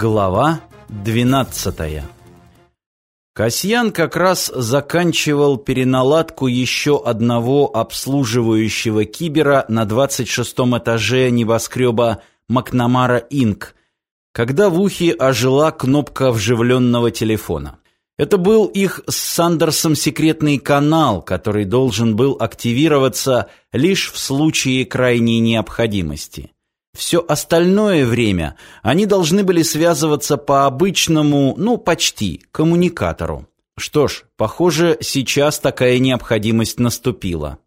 Глава 12 Касьян как раз заканчивал переналадку еще одного обслуживающего кибера на 26-м этаже небоскреба Макнамара Инк, когда в ухе ожила кнопка вживленного телефона. Это был их с Сандерсом секретный канал, который должен был активироваться лишь в случае крайней необходимости. Все остальное время они должны были связываться по обычному, ну, почти, коммуникатору. Что ж, похоже, сейчас такая необходимость наступила.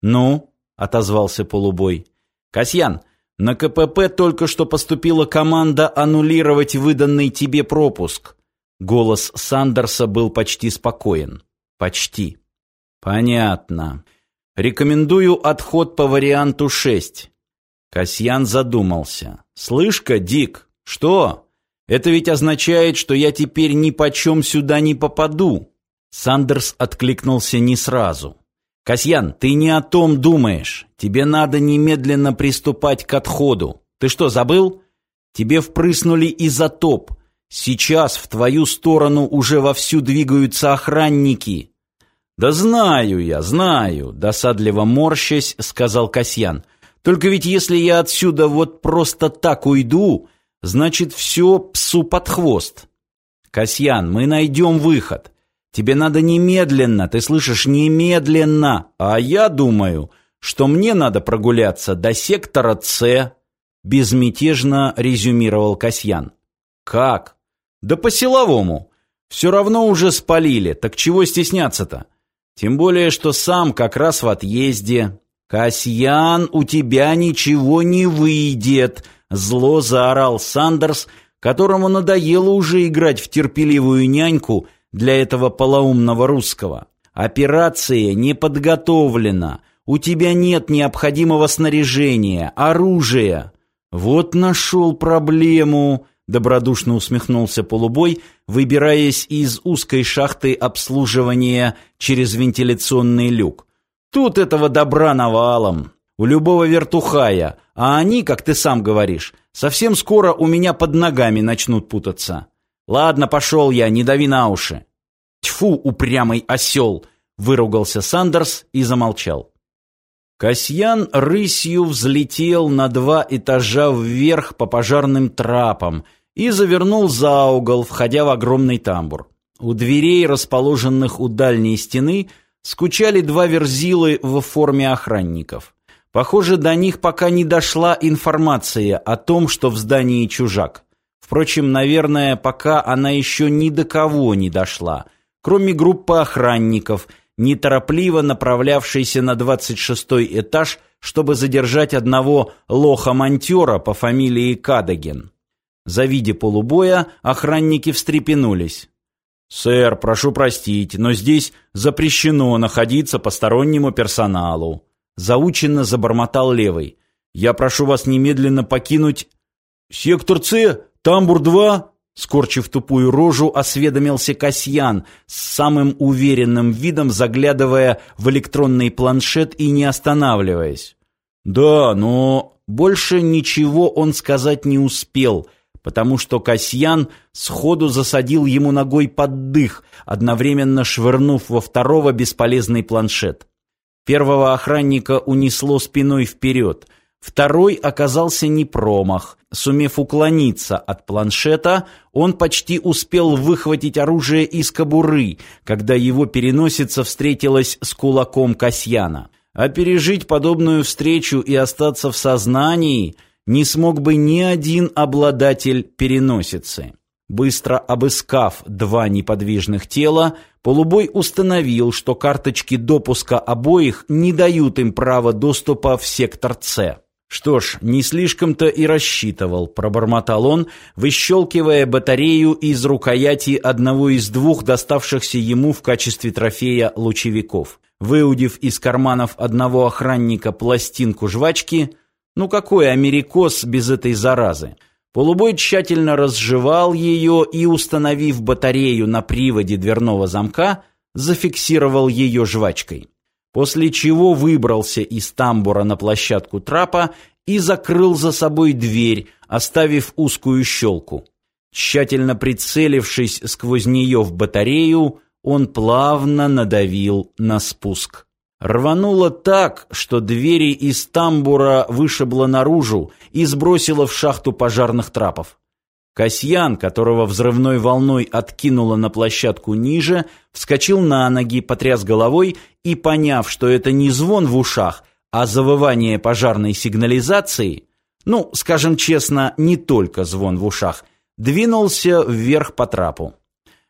«Ну?» — отозвался полубой. «Касьян, на КПП только что поступила команда аннулировать выданный тебе пропуск». Голос Сандерса был почти спокоен. «Почти». «Понятно. Рекомендую отход по варианту 6. Касьян задумался. «Слышь-ка, Дик, что? Это ведь означает, что я теперь ни почем сюда не попаду». Сандерс откликнулся не сразу. «Касьян, ты не о том думаешь. Тебе надо немедленно приступать к отходу. Ты что, забыл? Тебе впрыснули изотоп. Сейчас в твою сторону уже вовсю двигаются охранники». «Да знаю я, знаю», — досадливо морщась, сказал Касьян. Только ведь если я отсюда вот просто так уйду, значит все псу под хвост. Касьян, мы найдем выход. Тебе надо немедленно, ты слышишь, немедленно. А я думаю, что мне надо прогуляться до сектора С, безмятежно резюмировал Касьян. Как? Да по силовому. Все равно уже спалили, так чего стесняться-то? Тем более, что сам как раз в отъезде, «Касьян, у тебя ничего не выйдет!» Зло заорал Сандерс, которому надоело уже играть в терпеливую няньку для этого полоумного русского. «Операция не подготовлена. У тебя нет необходимого снаряжения, оружия». «Вот нашел проблему», — добродушно усмехнулся полубой, выбираясь из узкой шахты обслуживания через вентиляционный люк. Тут этого добра навалом. У любого вертухая. А они, как ты сам говоришь, совсем скоро у меня под ногами начнут путаться. Ладно, пошел я, не дави на уши. Тьфу, упрямый осел! Выругался Сандерс и замолчал. Касьян рысью взлетел на два этажа вверх по пожарным трапам и завернул за угол, входя в огромный тамбур. У дверей, расположенных у дальней стены, скучали два верзилы в форме охранников. Похоже, до них пока не дошла информация о том, что в здании чужак. Впрочем, наверное, пока она еще ни до кого не дошла, кроме группы охранников, неторопливо направлявшейся на 26 этаж, чтобы задержать одного лоха-монтера по фамилии Кадаген. Завидя полубоя, охранники встрепенулись. «Сэр, прошу простить, но здесь запрещено находиться постороннему персоналу», заученно забормотал левый. «Я прошу вас немедленно покинуть...» «Сектор С, тамбур-2», скорчив тупую рожу, осведомился Касьян, с самым уверенным видом заглядывая в электронный планшет и не останавливаясь. «Да, но...» Больше ничего он сказать не успел — потому что Касьян сходу засадил ему ногой под дых, одновременно швырнув во второго бесполезный планшет. Первого охранника унесло спиной вперед. Второй оказался не промах. Сумев уклониться от планшета, он почти успел выхватить оружие из кобуры, когда его переносица встретилась с кулаком Касьяна. А пережить подобную встречу и остаться в сознании – не смог бы ни один обладатель переносицы. Быстро обыскав два неподвижных тела, Полубой установил, что карточки допуска обоих не дают им права доступа в сектор С. Что ж, не слишком-то и рассчитывал, пробормотал он, выщелкивая батарею из рукояти одного из двух доставшихся ему в качестве трофея лучевиков. Выудив из карманов одного охранника пластинку жвачки, ну какой америкос без этой заразы? Полубой тщательно разжевал ее и, установив батарею на приводе дверного замка, зафиксировал ее жвачкой. После чего выбрался из тамбура на площадку трапа и закрыл за собой дверь, оставив узкую щелку. Тщательно прицелившись сквозь нее в батарею, он плавно надавил на спуск. Рвануло так, что двери из тамбура вышибло наружу и сбросило в шахту пожарных трапов. Касьян, которого взрывной волной откинуло на площадку ниже, вскочил на ноги, потряс головой и, поняв, что это не звон в ушах, а завывание пожарной сигнализации, ну, скажем честно, не только звон в ушах, двинулся вверх по трапу.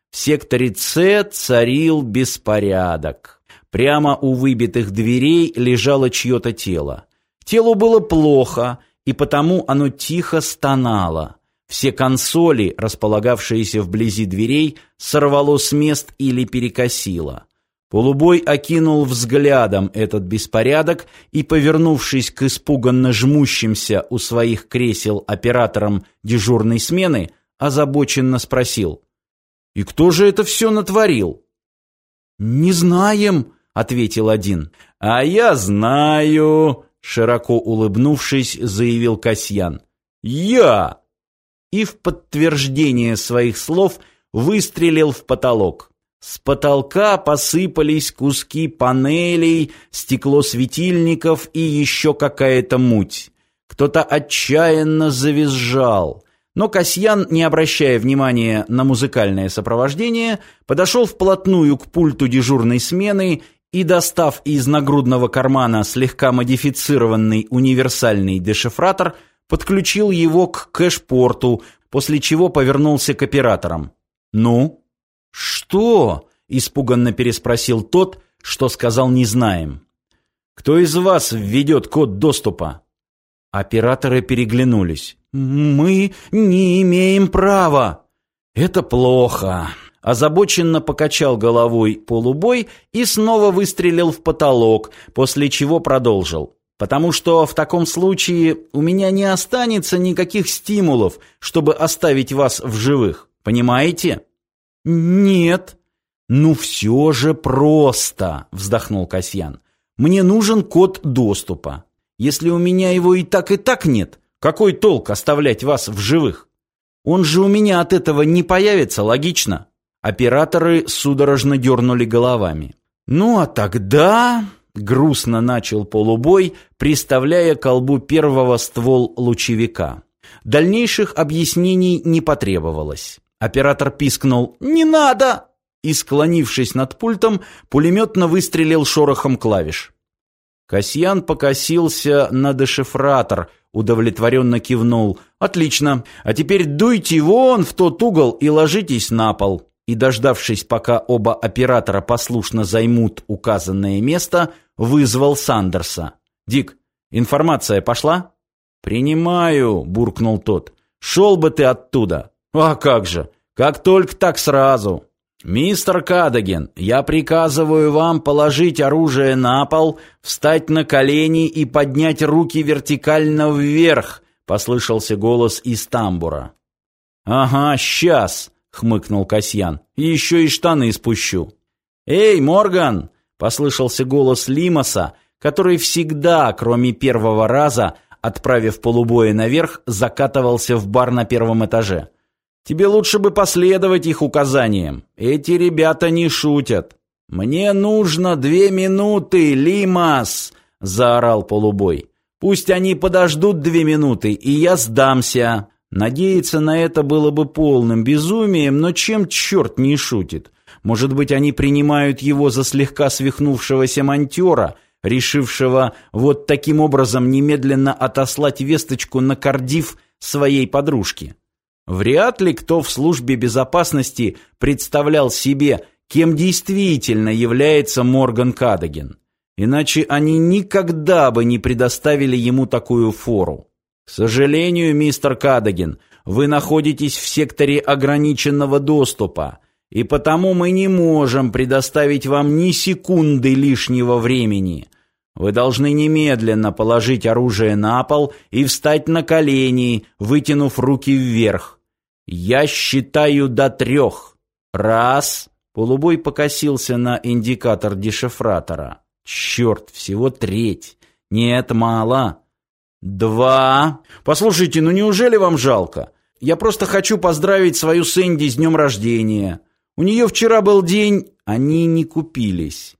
В секторе С царил беспорядок. Прямо у выбитых дверей лежало чье-то тело. Телу было плохо, и потому оно тихо стонало. Все консоли, располагавшиеся вблизи дверей, сорвало с мест или перекосило. Полубой окинул взглядом этот беспорядок и, повернувшись к испуганно жмущимся у своих кресел операторам дежурной смены, озабоченно спросил. «И кто же это все натворил?» «Не знаем», — ответил один. «А я знаю», — широко улыбнувшись, заявил Касьян. «Я!» И в подтверждение своих слов выстрелил в потолок. С потолка посыпались куски панелей, стекло светильников и еще какая-то муть. Кто-то отчаянно завизжал. Но Касьян, не обращая внимания на музыкальное сопровождение, подошел вплотную к пульту дежурной смены и, достав из нагрудного кармана слегка модифицированный универсальный дешифратор, подключил его к кэшпорту, после чего повернулся к операторам. «Ну?» «Что?» – испуганно переспросил тот, что сказал «не знаем». «Кто из вас введет код доступа?» Операторы переглянулись. «Мы не имеем права!» «Это плохо!» Озабоченно покачал головой полубой и снова выстрелил в потолок, после чего продолжил. «Потому что в таком случае у меня не останется никаких стимулов, чтобы оставить вас в живых. Понимаете?» «Нет». «Ну все же просто», — вздохнул Касьян. «Мне нужен код доступа. Если у меня его и так, и так нет, какой толк оставлять вас в живых? Он же у меня от этого не появится, логично. Операторы судорожно дернули головами. Ну а тогда... Грустно начал полубой, приставляя колбу первого ствол лучевика. Дальнейших объяснений не потребовалось. Оператор пискнул «Не надо!» и, склонившись над пультом, пулеметно выстрелил шорохом клавиш. Касьян покосился на дешифратор, удовлетворенно кивнул. «Отлично. А теперь дуйте вон в тот угол и ложитесь на пол». И, дождавшись, пока оба оператора послушно займут указанное место, вызвал Сандерса. «Дик, информация пошла?» «Принимаю», — буркнул тот. «Шел бы ты оттуда». «А как же! Как только так сразу!» «Мистер Кадаген, я приказываю вам положить оружие на пол, встать на колени и поднять руки вертикально вверх», — послышался голос из тамбура. «Ага, сейчас», — хмыкнул Касьян, — «еще и штаны спущу». «Эй, Морган!» — послышался голос Лимаса, который всегда, кроме первого раза, отправив полубоя наверх, закатывался в бар на первом этаже. Тебе лучше бы последовать их указаниям. Эти ребята не шутят. Мне нужно две минуты, Лимас, заорал полубой. Пусть они подождут две минуты, и я сдамся. Надеяться на это было бы полным безумием, но чем черт не шутит? Может быть, они принимают его за слегка свихнувшегося монтера, решившего вот таким образом немедленно отослать весточку на Кардив своей подружке. Вряд ли кто в службе безопасности представлял себе, кем действительно является Морган Кадаген. Иначе они никогда бы не предоставили ему такую фору. К сожалению, мистер Кадаген, вы находитесь в секторе ограниченного доступа, и потому мы не можем предоставить вам ни секунды лишнего времени. Вы должны немедленно положить оружие на пол и встать на колени, вытянув руки вверх. Я считаю до трех. Раз. Полубой покосился на индикатор дешифратора. Черт, всего треть. Нет, мало. Два. Послушайте, ну неужели вам жалко? Я просто хочу поздравить свою Сэнди с днем рождения. У нее вчера был день, они не купились.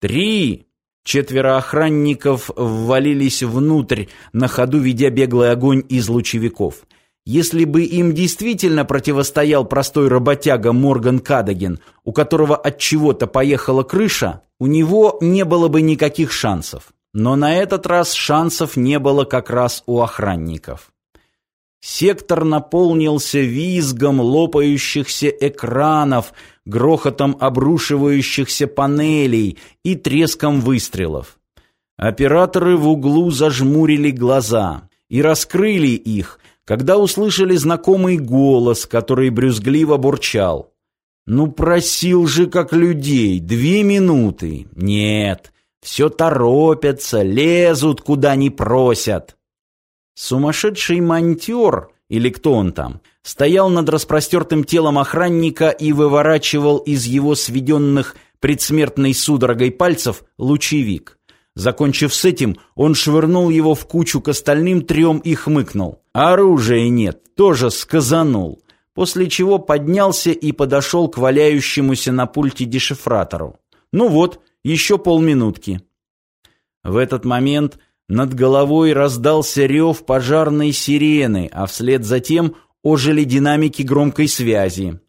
Три. Четверо охранников ввалились внутрь, на ходу ведя беглый огонь из лучевиков. Если бы им действительно противостоял простой работяга Морган Кадаген, у которого от чего-то поехала крыша, у него не было бы никаких шансов. Но на этот раз шансов не было как раз у охранников. Сектор наполнился визгом лопающихся экранов, грохотом обрушивающихся панелей и треском выстрелов. Операторы в углу зажмурили глаза и раскрыли их, когда услышали знакомый голос, который брюзгливо бурчал. «Ну, просил же, как людей, две минуты. Нет, все торопятся, лезут, куда не просят». Сумасшедший монтер, или кто он там, стоял над распростертым телом охранника и выворачивал из его сведенных предсмертной судорогой пальцев лучевик. Закончив с этим, он швырнул его в кучу к остальным трем и хмыкнул. Оружия нет, тоже сказанул. После чего поднялся и подошел к валяющемуся на пульте дешифратору. Ну вот, еще полминутки. В этот момент над головой раздался рев пожарной сирены, а вслед за тем ожили динамики громкой связи.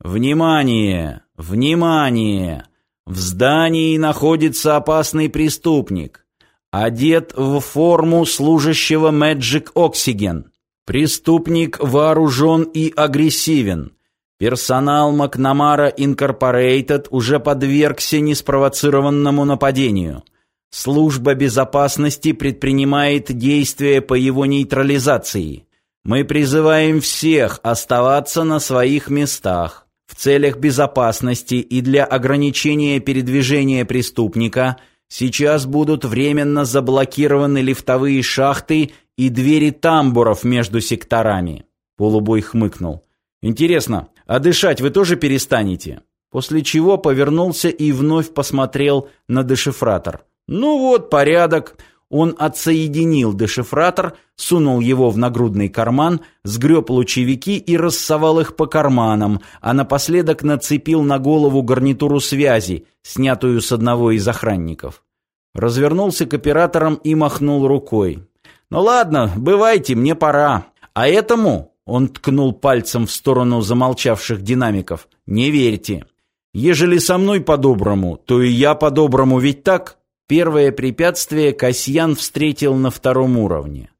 «Внимание! Внимание! В здании находится опасный преступник. Одет в форму служащего Magic Oxygen. Преступник вооружен и агрессивен. Персонал Макнамара Инкорпорейтед уже подвергся неспровоцированному нападению. Служба безопасности предпринимает действия по его нейтрализации. Мы призываем всех оставаться на своих местах. В целях безопасности и для ограничения передвижения преступника сейчас будут временно заблокированы лифтовые шахты и двери тамбуров между секторами. Полубой хмыкнул. Интересно, а дышать вы тоже перестанете? После чего повернулся и вновь посмотрел на дешифратор. Ну вот, порядок. Он отсоединил дешифратор, сунул его в нагрудный карман, сгреб лучевики и рассовал их по карманам, а напоследок нацепил на голову гарнитуру связи, снятую с одного из охранников. Развернулся к операторам и махнул рукой. «Ну ладно, бывайте, мне пора. А этому...» — он ткнул пальцем в сторону замолчавших динамиков. «Не верьте. Ежели со мной по-доброму, то и я по-доброму, ведь так?» Первое препятствие Касьян встретил на втором уровне.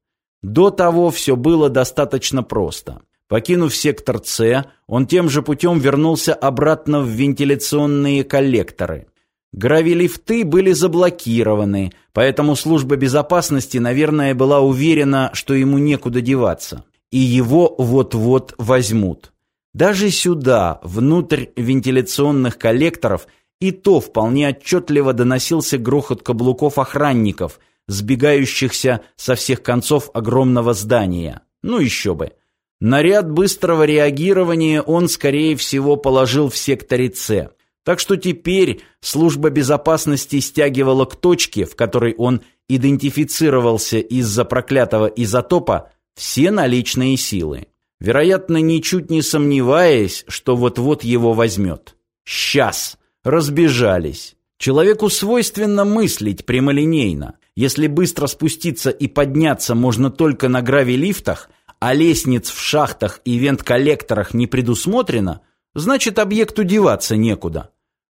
До того все было достаточно просто. Покинув сектор С, он тем же путем вернулся обратно в вентиляционные коллекторы. Гравилифты были заблокированы, поэтому служба безопасности, наверное, была уверена, что ему некуда деваться. И его вот-вот возьмут. Даже сюда, внутрь вентиляционных коллекторов, и то вполне отчетливо доносился грохот каблуков охранников, сбегающихся со всех концов огромного здания. Ну еще бы. Наряд быстрого реагирования он, скорее всего, положил в секторе С. Так что теперь служба безопасности стягивала к точке, в которой он идентифицировался из-за проклятого изотопа, все наличные силы. Вероятно, ничуть не сомневаясь, что вот-вот его возьмет. «Сейчас!» разбежались. Человеку свойственно мыслить прямолинейно. Если быстро спуститься и подняться можно только на гравилифтах, а лестниц в шахтах и вент-коллекторах не предусмотрено, значит объекту деваться некуда.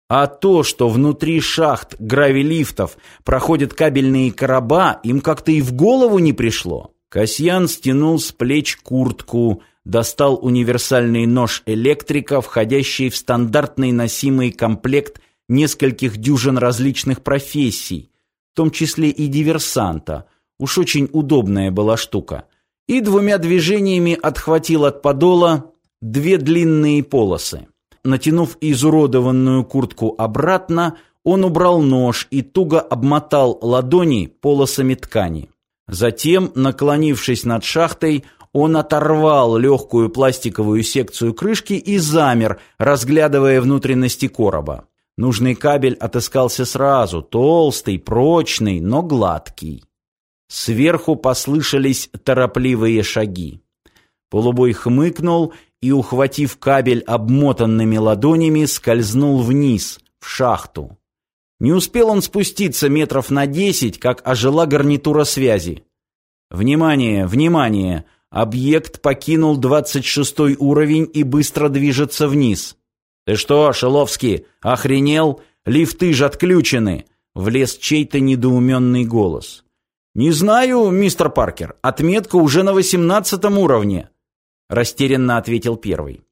А то, что внутри шахт гравилифтов проходят кабельные короба, им как-то и в голову не пришло. Касьян стянул с плеч куртку, достал универсальный нож электрика, входящий в стандартный носимый комплект нескольких дюжин различных профессий, в том числе и диверсанта. Уж очень удобная была штука. И двумя движениями отхватил от подола две длинные полосы. Натянув изуродованную куртку обратно, он убрал нож и туго обмотал ладони полосами ткани. Затем, наклонившись над шахтой, он оторвал легкую пластиковую секцию крышки и замер, разглядывая внутренности короба. Нужный кабель отыскался сразу, толстый, прочный, но гладкий. Сверху послышались торопливые шаги. Полубой хмыкнул и, ухватив кабель обмотанными ладонями, скользнул вниз, в шахту. Не успел он спуститься метров на десять, как ожила гарнитура связи. «Внимание, внимание! Объект покинул двадцать шестой уровень и быстро движется вниз». «Ты что, Шиловский, охренел? Лифты же отключены!» Влез чей-то недоуменный голос. «Не знаю, мистер Паркер, отметка уже на восемнадцатом уровне», растерянно ответил первый.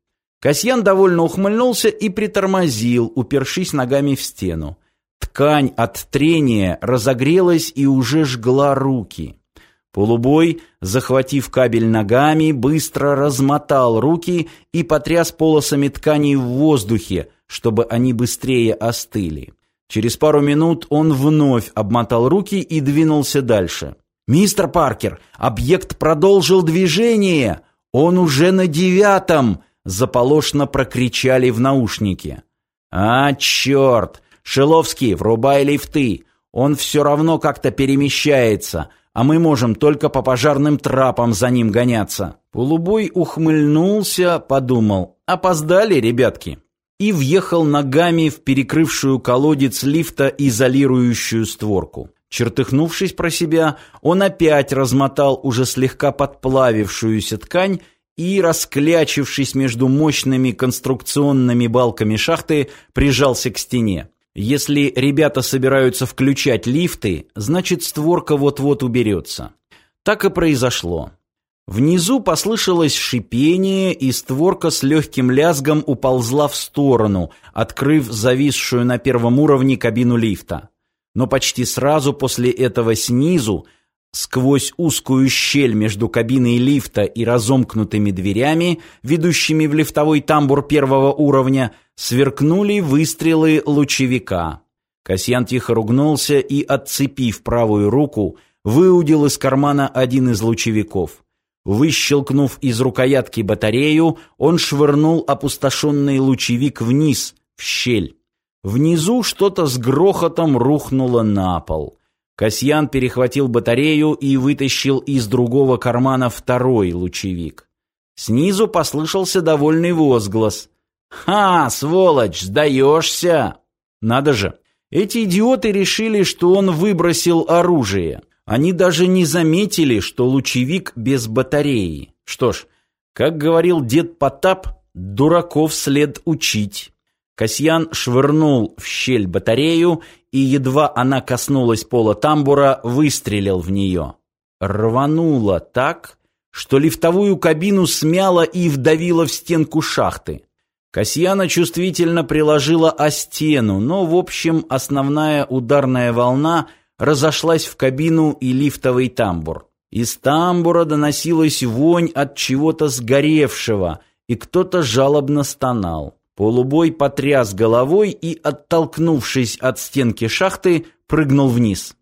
Касьян довольно ухмыльнулся и притормозил, упершись ногами в стену. Ткань от трения разогрелась и уже жгла руки. Полубой, захватив кабель ногами, быстро размотал руки и потряс полосами ткани в воздухе, чтобы они быстрее остыли. Через пару минут он вновь обмотал руки и двинулся дальше. «Мистер Паркер, объект продолжил движение! Он уже на девятом!» Заполошно прокричали в наушнике. «А, черт! Шиловский, врубай лифты! Он все равно как-то перемещается, а мы можем только по пожарным трапам за ним гоняться». Полубой ухмыльнулся, подумал. «Опоздали, ребятки!» и въехал ногами в перекрывшую колодец лифта изолирующую створку. Чертыхнувшись про себя, он опять размотал уже слегка подплавившуюся ткань и, расклячившись между мощными конструкционными балками шахты, прижался к стене. Если ребята собираются включать лифты, значит створка вот-вот уберется. Так и произошло. Внизу послышалось шипение, и створка с легким лязгом уползла в сторону, открыв зависшую на первом уровне кабину лифта. Но почти сразу после этого снизу, сквозь узкую щель между кабиной лифта и разомкнутыми дверями, ведущими в лифтовой тамбур первого уровня, сверкнули выстрелы лучевика. Касьян тихо ругнулся и, отцепив правую руку, выудил из кармана один из лучевиков. Выщелкнув из рукоятки батарею, он швырнул опустошенный лучевик вниз, в щель. Внизу что-то с грохотом рухнуло на пол. Касьян перехватил батарею и вытащил из другого кармана второй лучевик. Снизу послышался довольный возглас. «Ха, сволочь, сдаешься!» Надо же, эти идиоты решили, что он выбросил оружие. Они даже не заметили, что лучевик без батареи. Что ж, как говорил дед Потап, дураков след учить. Касьян швырнул в щель батарею, и едва она коснулась пола тамбура, выстрелил в нее. Рвануло так, что лифтовую кабину смяло и вдавило в стенку шахты. Касьяна чувствительно приложила о стену, но, в общем, основная ударная волна – разошлась в кабину и лифтовый тамбур. Из тамбура доносилась вонь от чего-то сгоревшего, и кто-то жалобно стонал. Полубой потряс головой и, оттолкнувшись от стенки шахты, прыгнул вниз.